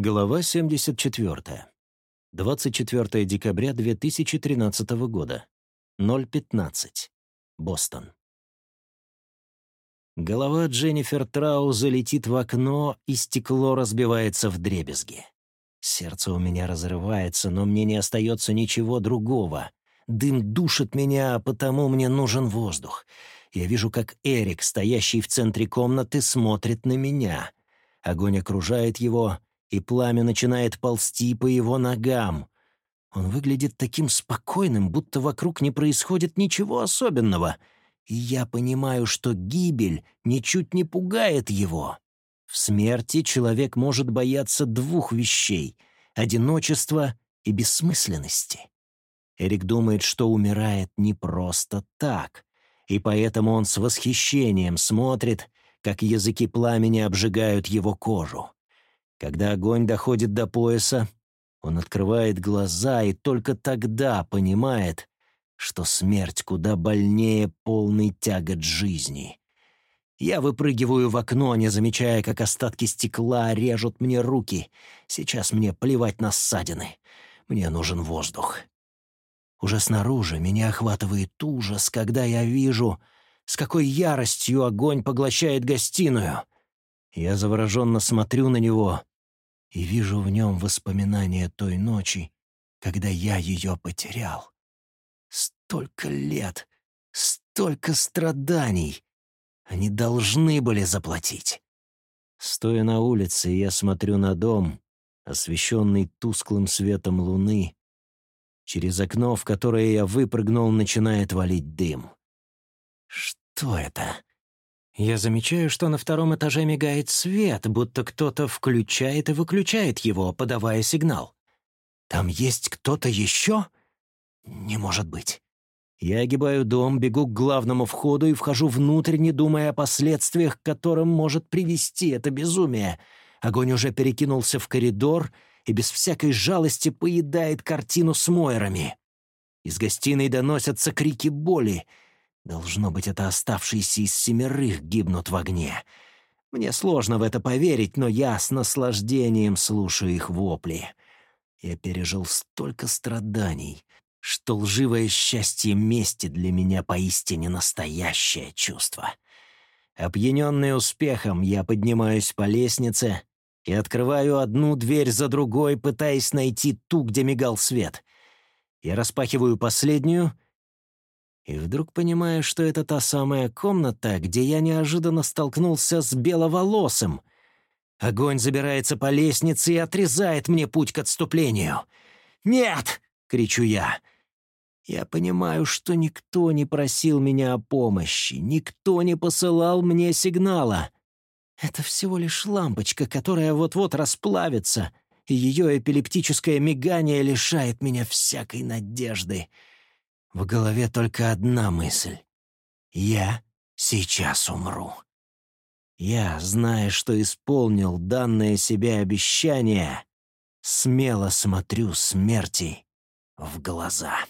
Глава 74. 24 декабря 2013 года. 0.15. Бостон. Голова Дженнифер Трауза летит в окно, и стекло разбивается в дребезги. Сердце у меня разрывается, но мне не остается ничего другого. Дым душит меня, а потому мне нужен воздух. Я вижу, как Эрик, стоящий в центре комнаты, смотрит на меня. Огонь окружает его — и пламя начинает ползти по его ногам. Он выглядит таким спокойным, будто вокруг не происходит ничего особенного. И я понимаю, что гибель ничуть не пугает его. В смерти человек может бояться двух вещей — одиночества и бессмысленности. Эрик думает, что умирает не просто так, и поэтому он с восхищением смотрит, как языки пламени обжигают его кожу. Когда огонь доходит до пояса, он открывает глаза и только тогда понимает, что смерть куда больнее полный тягот жизни. Я выпрыгиваю в окно, не замечая, как остатки стекла режут мне руки. Сейчас мне плевать на ссадины. Мне нужен воздух. Уже снаружи меня охватывает ужас, когда я вижу, с какой яростью огонь поглощает гостиную. Я завороженно смотрю на него, и вижу в нем воспоминания той ночи, когда я ее потерял. Столько лет, столько страданий. Они должны были заплатить. Стоя на улице, я смотрю на дом, освещенный тусклым светом луны. Через окно, в которое я выпрыгнул, начинает валить дым. Что это? Я замечаю, что на втором этаже мигает свет, будто кто-то включает и выключает его, подавая сигнал. Там есть кто-то еще? Не может быть. Я огибаю дом, бегу к главному входу и вхожу внутрь, не думая о последствиях, к которым может привести это безумие. Огонь уже перекинулся в коридор и без всякой жалости поедает картину с Мойрами. Из гостиной доносятся крики боли — Должно быть, это оставшиеся из семерых гибнут в огне. Мне сложно в это поверить, но я с наслаждением слушаю их вопли. Я пережил столько страданий, что лживое счастье мести для меня поистине настоящее чувство. Опьяненный успехом, я поднимаюсь по лестнице и открываю одну дверь за другой, пытаясь найти ту, где мигал свет. Я распахиваю последнюю — и вдруг понимаю, что это та самая комната, где я неожиданно столкнулся с беловолосым. Огонь забирается по лестнице и отрезает мне путь к отступлению. «Нет!» — кричу я. Я понимаю, что никто не просил меня о помощи, никто не посылал мне сигнала. Это всего лишь лампочка, которая вот-вот расплавится, и ее эпилептическое мигание лишает меня всякой надежды. В голове только одна мысль. Я сейчас умру. Я, зная, что исполнил данное себе обещание, смело смотрю смерти в глаза.